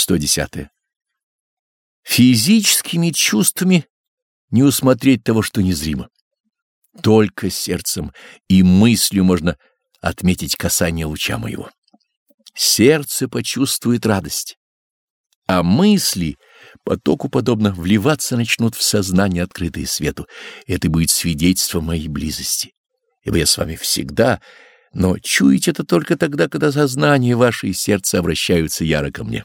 110. Физическими чувствами не усмотреть того, что незримо. Только сердцем и мыслью можно отметить касание луча моего. Сердце почувствует радость, а мысли потоку подобно вливаться начнут в сознание, открытое свету. Это будет свидетельство моей близости, ибо я с вами всегда, но чуете это только тогда, когда сознание ваше и сердце обращаются яро ко мне.